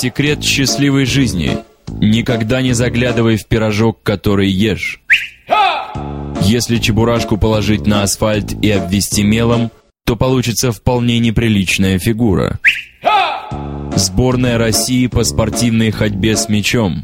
Секрет счастливой жизни. Никогда не заглядывай в пирожок, который ешь. Если чебурашку положить на асфальт и обвести мелом, то получится вполне неприличная фигура. Сборная России по спортивной ходьбе с мячом.